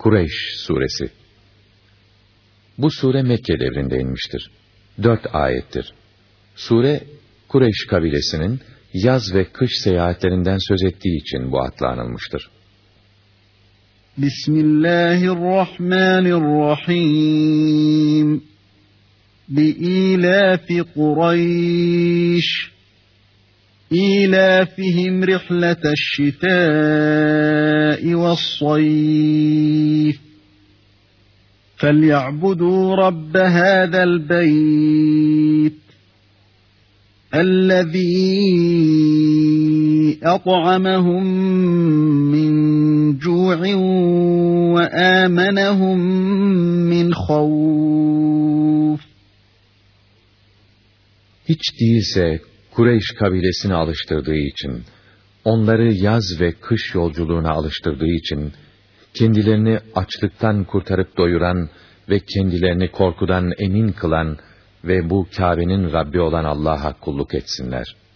Kureyş Suresi Bu sure Mekke devrinde inmiştir. Dört ayettir. Sure, Kureyş kabilesinin yaz ve kış seyahatlerinden söz ettiği için bu adla anılmıştır. Bismillahirrahmanirrahim. بإيلاف قريش إيلافهم رحلة الشتاء والصيف فليعبدوا رب هذا البيت الذي أطعمهم من جوع وآمنهم من خوف Hiç değilse Kureyş kabilesini alıştırdığı için, onları yaz ve kış yolculuğuna alıştırdığı için, kendilerini açlıktan kurtarıp doyuran ve kendilerini korkudan emin kılan ve bu Kabe'nin Rabbi olan Allah'a kulluk etsinler.''